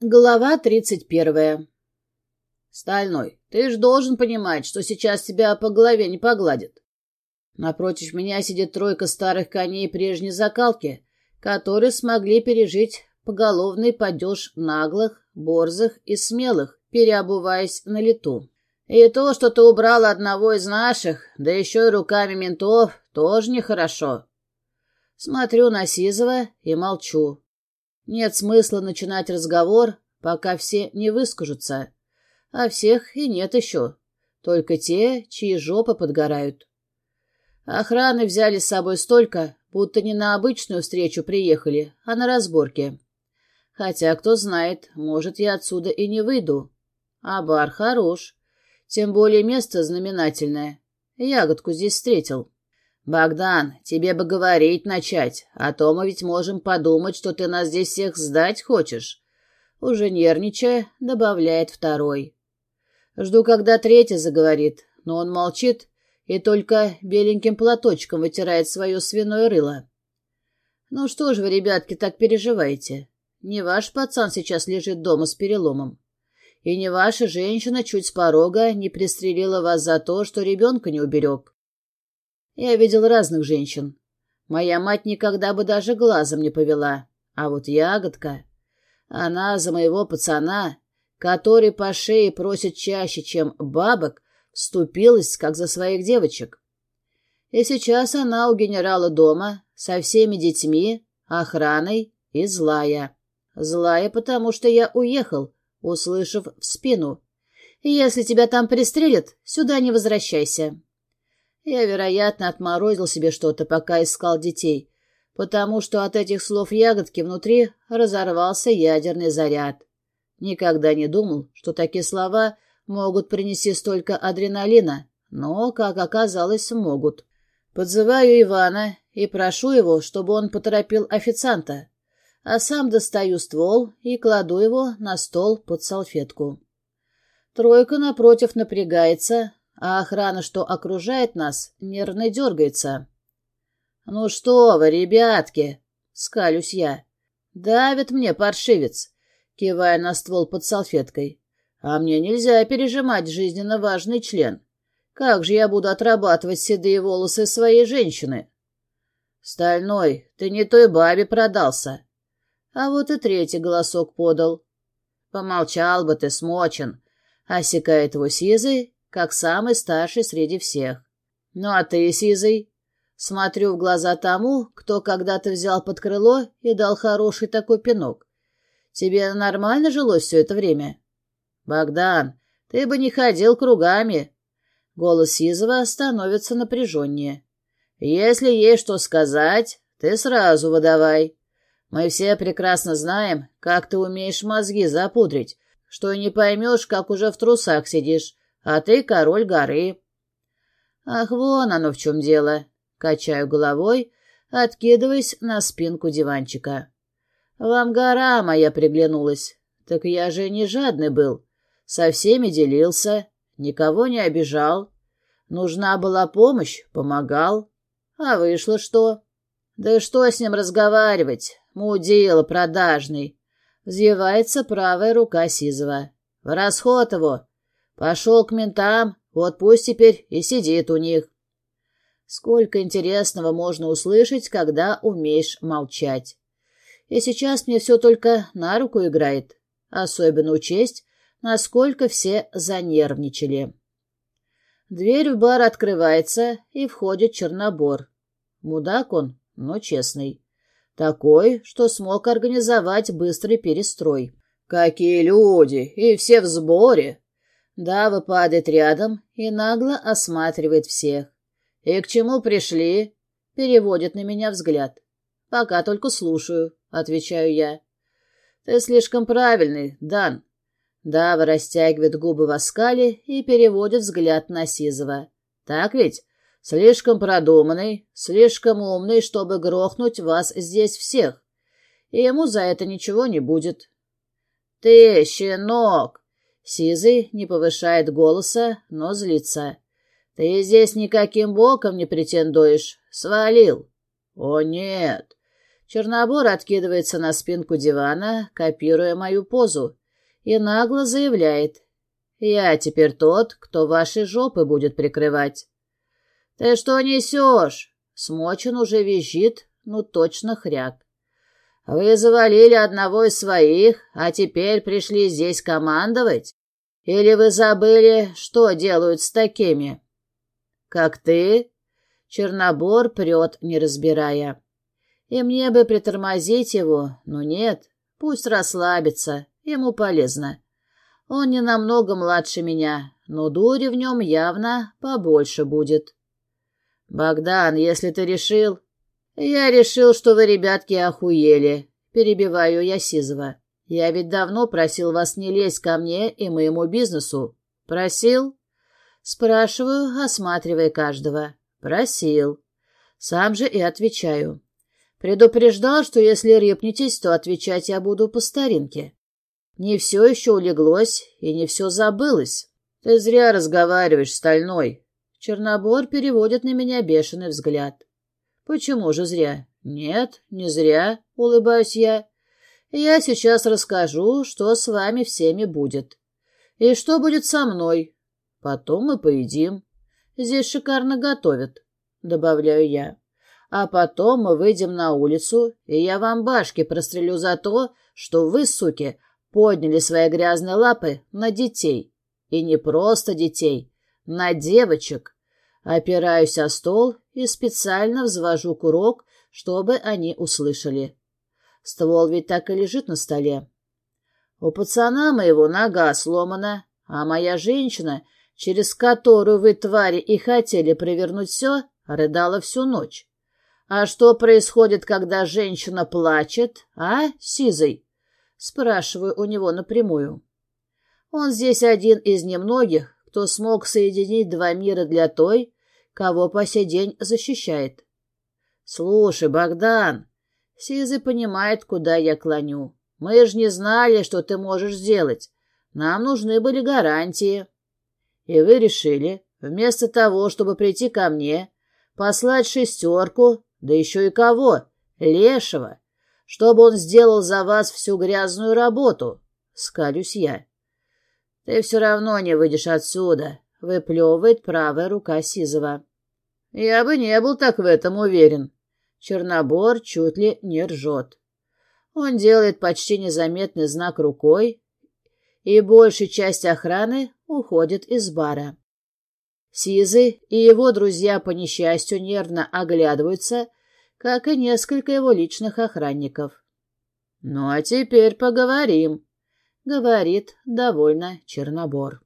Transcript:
Глава тридцать первая. Стальной, ты ж должен понимать, что сейчас тебя по голове не погладят. Напротив меня сидит тройка старых коней прежней закалки, которые смогли пережить поголовный падеж наглых, борзых и смелых, переобуваясь на лету. И то, что ты убрал одного из наших, да еще и руками ментов, тоже нехорошо. Смотрю на Сизова и молчу. Нет смысла начинать разговор, пока все не выскажутся. А всех и нет еще. Только те, чьи жопы подгорают. Охраны взяли с собой столько, будто не на обычную встречу приехали, а на разборки. Хотя, кто знает, может, я отсюда и не выйду. А бар хорош. Тем более место знаменательное. Ягодку здесь встретил. «Богдан, тебе бы говорить начать, а то мы ведь можем подумать, что ты нас здесь всех сдать хочешь». Уже нервничая, добавляет второй. Жду, когда третий заговорит, но он молчит и только беленьким платочком вытирает свое свиное рыло. «Ну что ж вы, ребятки, так переживаете? Не ваш пацан сейчас лежит дома с переломом. И не ваша женщина чуть с порога не пристрелила вас за то, что ребенка не уберег. Я видел разных женщин. Моя мать никогда бы даже глазом не повела. А вот ягодка... Она за моего пацана, который по шее просит чаще, чем бабок, вступилась, как за своих девочек. И сейчас она у генерала дома, со всеми детьми, охраной и злая. Злая, потому что я уехал, услышав в спину. «Если тебя там пристрелят, сюда не возвращайся». Я, вероятно, отморозил себе что-то, пока искал детей, потому что от этих слов ягодки внутри разорвался ядерный заряд. Никогда не думал, что такие слова могут принести столько адреналина, но, как оказалось, могут. Подзываю Ивана и прошу его, чтобы он поторопил официанта, а сам достаю ствол и кладу его на стол под салфетку. Тройка напротив напрягается, а охрана, что окружает нас, нервно дергается. «Ну что вы, ребятки!» — скалюсь я. «Давит мне паршивец!» — кивая на ствол под салфеткой. «А мне нельзя пережимать жизненно важный член. Как же я буду отрабатывать седые волосы своей женщины?» «Стальной, ты не той бабе продался!» А вот и третий голосок подал. «Помолчал бы ты, смочен!» — осекает его сизый как самый старший среди всех. Ну а ты, Сизый? Смотрю в глаза тому, кто когда-то взял под крыло и дал хороший такой пинок. Тебе нормально жилось все это время? Богдан, ты бы не ходил кругами. Голос Сизова становится напряженнее. Если есть что сказать, ты сразу выдавай. Мы все прекрасно знаем, как ты умеешь мозги запудрить, что не поймешь, как уже в трусах сидишь, а ты король горы. Ах, вон оно в чем дело. Качаю головой, откидываясь на спинку диванчика. Вам гора моя приглянулась. Так я же не жадный был. Со всеми делился, никого не обижал. Нужна была помощь, помогал. А вышло что? Да что с ним разговаривать? Мудила продажный. Взъевается правая рука Сизова. В расход его. Пошел к ментам, вот пусть теперь и сидит у них. Сколько интересного можно услышать, когда умеешь молчать. И сейчас мне все только на руку играет. Особенно учесть, насколько все занервничали. Дверь в бар открывается, и входит Чернобор. Мудак он, но честный. Такой, что смог организовать быстрый перестрой. «Какие люди! И все в сборе!» Дава падает рядом и нагло осматривает всех. «И к чему пришли?» — переводит на меня взгляд. «Пока только слушаю», — отвечаю я. «Ты слишком правильный, Дан». Дава растягивает губы в оскале и переводит взгляд на Сизова. «Так ведь? Слишком продуманный, слишком умный, чтобы грохнуть вас здесь всех. И ему за это ничего не будет». «Ты, щенок!» Сизый не повышает голоса, но злится. «Ты здесь никаким боком не претендуешь. Свалил». «О, нет!» Чернобор откидывается на спинку дивана, копируя мою позу, и нагло заявляет. «Я теперь тот, кто ваши жопы будет прикрывать». «Ты что несешь?» Смочин уже визжит, ну точно хряк. «Вы завалили одного из своих, а теперь пришли здесь командовать? Или вы забыли, что делают с такими?» «Как ты?» Чернобор прет, не разбирая. И мне бы притормозить его, но нет, пусть расслабится, ему полезно. Он не намного младше меня, но дури в нем явно побольше будет. «Богдан, если ты решил...» «Я решил, что вы, ребятки, охуели», — перебиваю я Сизова. «Я ведь давно просил вас не лезть ко мне и моему бизнесу. Просил?» Спрашиваю, осматривая каждого. «Просил». Сам же и отвечаю. Предупреждал, что если репнетесь, то отвечать я буду по старинке. Не все еще улеглось и не все забылось. Ты зря разговариваешь, Стальной. Чернобор переводит на меня бешеный взгляд. Почему же зря? Нет, не зря, улыбаюсь я. Я сейчас расскажу, что с вами всеми будет. И что будет со мной. Потом мы поедим. Здесь шикарно готовят, добавляю я. А потом мы выйдем на улицу, и я вам башки прострелю за то, что вы, суки, подняли свои грязные лапы на детей. И не просто детей, на девочек. Опираюсь о стол и специально взвожу курок, чтобы они услышали. Ствол ведь так и лежит на столе. У пацана моего нога сломана, а моя женщина, через которую вы, твари, и хотели провернуть все, рыдала всю ночь. «А что происходит, когда женщина плачет, а, Сизый?» Спрашиваю у него напрямую. Он здесь один из немногих, кто смог соединить два мира для той, кого по сей день защищает. «Слушай, Богдан!» Сизый понимает, куда я клоню. «Мы же не знали, что ты можешь сделать. Нам нужны были гарантии». И вы решили, вместо того, чтобы прийти ко мне, послать шестерку да еще и кого? Лешего. Чтобы он сделал за вас всю грязную работу. Скалюсь я. Ты все равно не выйдешь отсюда, выплевывает правая рука Сизова. Я бы не был так в этом уверен. Чернобор чуть ли не ржет. Он делает почти незаметный знак рукой, и большая часть охраны уходит из бара. Сизы и его друзья по несчастью нервно оглядываются, как и несколько его личных охранников. «Ну а теперь поговорим», — говорит довольно Чернобор.